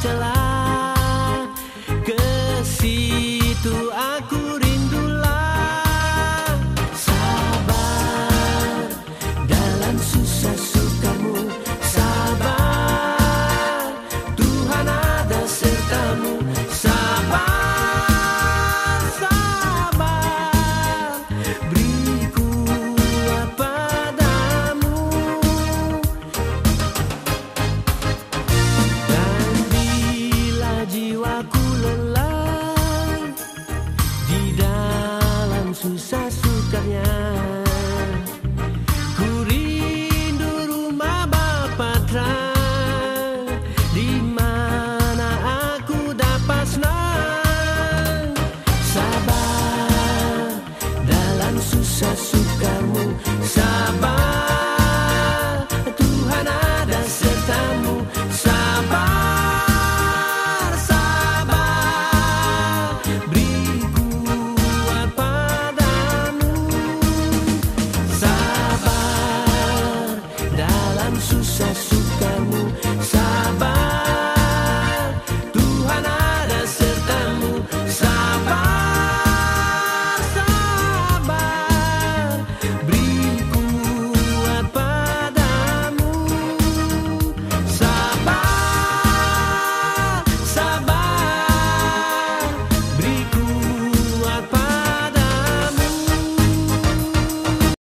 July.